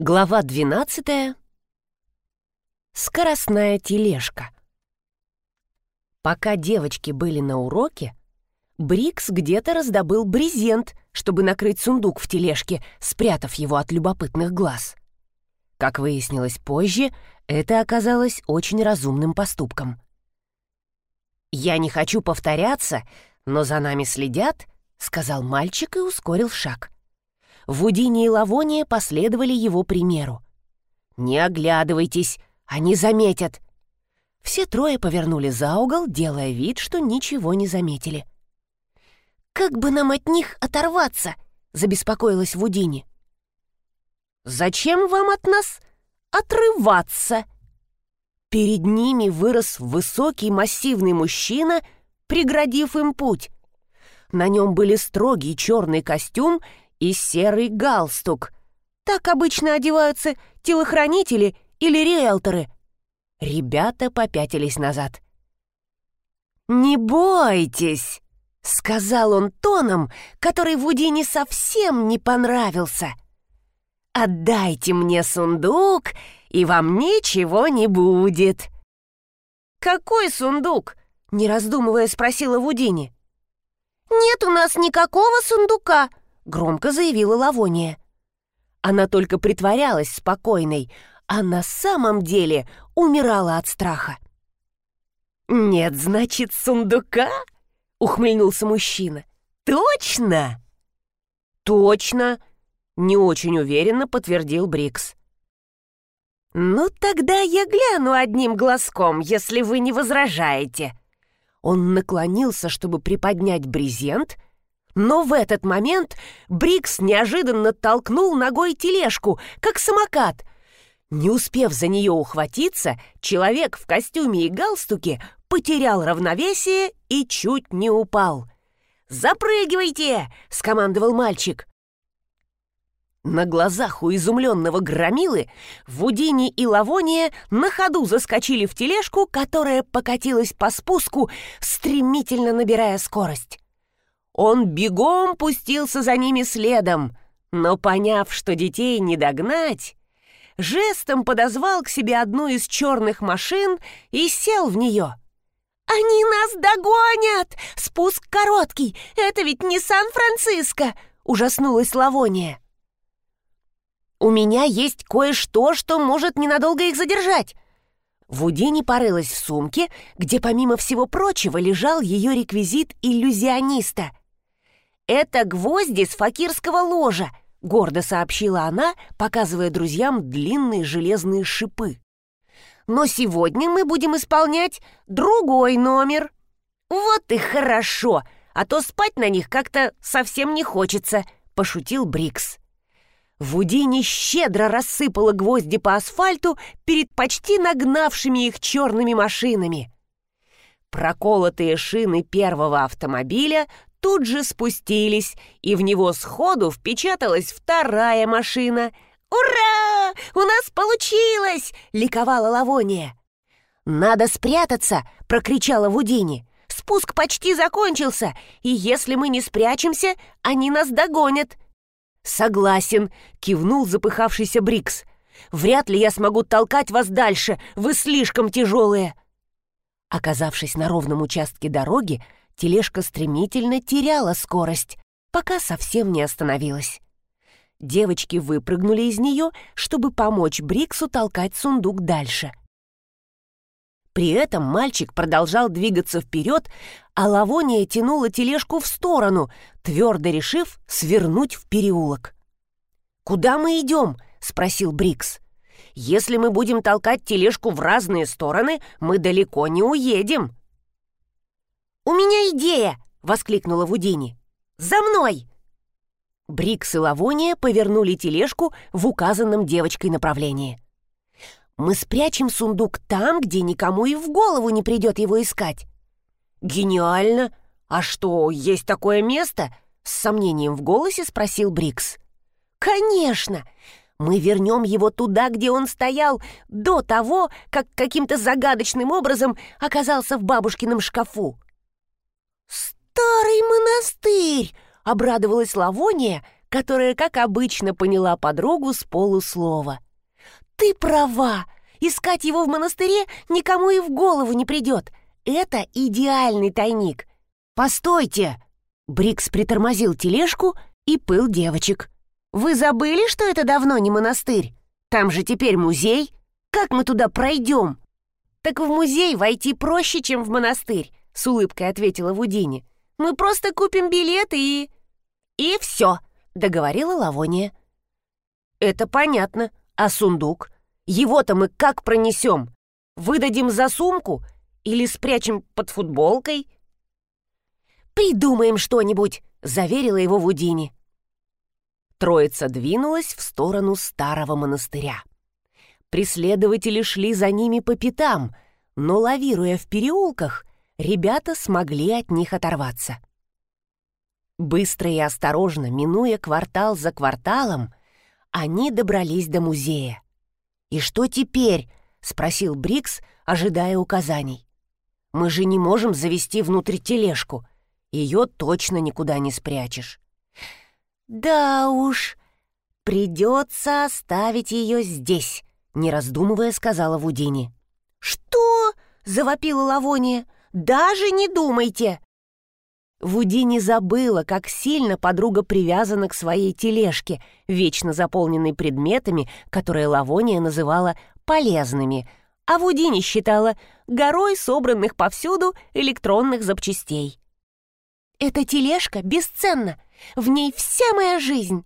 Глава 12. Скоростная тележка. Пока девочки были на уроке, Брикс где-то раздобыл брезент, чтобы накрыть сундук в тележке, спрятав его от любопытных глаз. Как выяснилось позже, это оказалось очень разумным поступком. «Я не хочу повторяться, но за нами следят», — сказал мальчик и ускорил шаг. Вудини и Лавония последовали его примеру. «Не оглядывайтесь, они заметят!» Все трое повернули за угол, делая вид, что ничего не заметили. «Как бы нам от них оторваться?» — забеспокоилась Вудини. «Зачем вам от нас отрываться?» Перед ними вырос высокий массивный мужчина, преградив им путь. На нем были строгий черный костюм и серый галстук. Так обычно одеваются телохранители или риэлторы. Ребята попятились назад. «Не бойтесь!» — сказал он тоном, который Вудине совсем не понравился. «Отдайте мне сундук, и вам ничего не будет». «Какой сундук?» — не раздумывая спросила Вудини. «Нет у нас никакого сундука», громко заявила Лавония. Она только притворялась спокойной, а на самом деле умирала от страха. «Нет, значит, сундука?» — ухмыльнулся мужчина. «Точно?» «Точно!» — не очень уверенно подтвердил Брикс. «Ну, тогда я гляну одним глазком, если вы не возражаете». Он наклонился, чтобы приподнять брезент, но в этот момент Брикс неожиданно толкнул ногой тележку, как самокат. Не успев за нее ухватиться, человек в костюме и галстуке потерял равновесие и чуть не упал. «Запрыгивайте!» — скомандовал мальчик. На глазах у изумленного громилы Вудини и Лавония на ходу заскочили в тележку, которая покатилась по спуску, стремительно набирая скорость. Он бегом пустился за ними следом, но, поняв, что детей не догнать, жестом подозвал к себе одну из черных машин и сел в нее. «Они нас догонят! Спуск короткий! Это ведь не Сан-Франциско!» — ужаснулась Лавония. «У меня есть кое-что, что может ненадолго их задержать!» Вудини порылась в сумке, где, помимо всего прочего, лежал ее реквизит иллюзиониста. «Это гвозди с факирского ложа», — гордо сообщила она, показывая друзьям длинные железные шипы. «Но сегодня мы будем исполнять другой номер». «Вот и хорошо, а то спать на них как-то совсем не хочется», — пошутил Брикс. Вудини щедро рассыпала гвозди по асфальту перед почти нагнавшими их черными машинами. Проколотые шины первого автомобиля тут же спустились, и в него сходу впечаталась вторая машина. «Ура! У нас получилось!» — ликовала Лавония. «Надо спрятаться!» — прокричала Вудини. «Спуск почти закончился, и если мы не спрячемся, они нас догонят!» «Согласен!» — кивнул запыхавшийся Брикс. «Вряд ли я смогу толкать вас дальше, вы слишком тяжелые!» Оказавшись на ровном участке дороги, тележка стремительно теряла скорость, пока совсем не остановилась. Девочки выпрыгнули из нее, чтобы помочь Бриксу толкать сундук дальше. При этом мальчик продолжал двигаться вперед, а Лавония тянула тележку в сторону, твердо решив свернуть в переулок. «Куда мы идем?» — спросил Брикс. «Если мы будем толкать тележку в разные стороны, мы далеко не уедем». «У меня идея!» — воскликнула Вудини. «За мной!» Брикс и Лавония повернули тележку в указанном девочкой направлении. «Мы спрячем сундук там, где никому и в голову не придет его искать». «Гениально! А что, есть такое место?» С сомнением в голосе спросил Брикс. «Конечно! Мы вернем его туда, где он стоял, до того, как каким-то загадочным образом оказался в бабушкином шкафу. «Старый монастырь!» — обрадовалась Лавония, которая, как обычно, поняла подругу с полуслова. «Ты права! Искать его в монастыре никому и в голову не придет. Это идеальный тайник. Постойте!» Брикс притормозил тележку и пыл девочек. «Вы забыли, что это давно не монастырь? Там же теперь музей. Как мы туда пройдем?» «Так в музей войти проще, чем в монастырь», — с улыбкой ответила Вудини. «Мы просто купим билеты и...» «И все», — договорила Лавония. «Это понятно. А сундук? Его-то мы как пронесем? Выдадим за сумку или спрячем под футболкой?» «Придумаем что-нибудь», — заверила его Вудини. Троица двинулась в сторону старого монастыря. Преследователи шли за ними по пятам, но, лавируя в переулках, ребята смогли от них оторваться. Быстро и осторожно, минуя квартал за кварталом, они добрались до музея. «И что теперь?» — спросил Брикс, ожидая указаний. «Мы же не можем завести внутрь тележку. Ее точно никуда не спрячешь». «Да уж, придется оставить ее здесь», — не раздумывая сказала Вудини. «Что?» — завопила Лавония. «Даже не думайте!» Вудини забыла, как сильно подруга привязана к своей тележке, вечно заполненной предметами, которые Лавония называла «полезными», а Вудини считала горой собранных повсюду электронных запчастей. «Эта тележка бесценна!» В ней вся моя жизнь.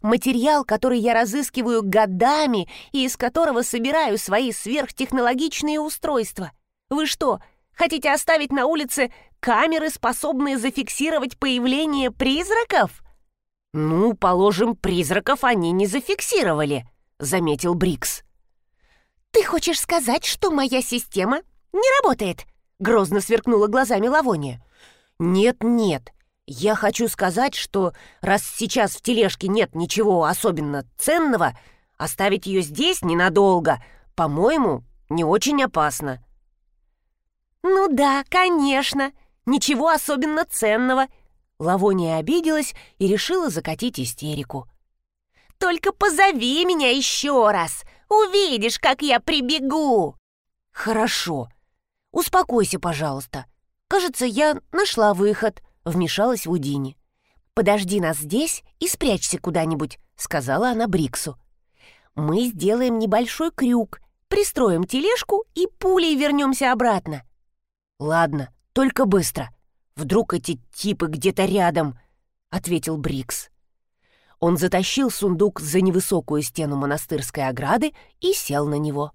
Материал, который я разыскиваю годами и из которого собираю свои сверхтехнологичные устройства. Вы что, хотите оставить на улице камеры, способные зафиксировать появление призраков? Ну, положим, призраков они не зафиксировали, заметил Брикс. Ты хочешь сказать, что моя система не работает? Грозно сверкнула глазами Лавония. Нет-нет, я хочу сказать, что раз сейчас в тележке нет ничего особенно ценного, оставить ее здесь ненадолго, по-моему, не очень опасно. Ну да, конечно, ничего особенно ценного. Лавония обиделась и решила закатить истерику. Только позови меня еще раз, увидишь, как я прибегу. Хорошо. Успокойся, пожалуйста. Кажется, я нашла выход. — вмешалась Вудини. «Подожди нас здесь и спрячься куда-нибудь», — сказала она Бриксу. «Мы сделаем небольшой крюк, пристроим тележку и пулей вернемся обратно». «Ладно, только быстро. Вдруг эти типы где-то рядом», — ответил Брикс. Он затащил сундук за невысокую стену монастырской ограды и сел на него.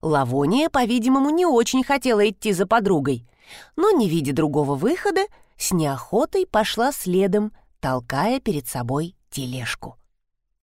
Лавония, по-видимому, не очень хотела идти за подругой, но, не видя другого выхода, с неохотой пошла следом, толкая перед собой тележку.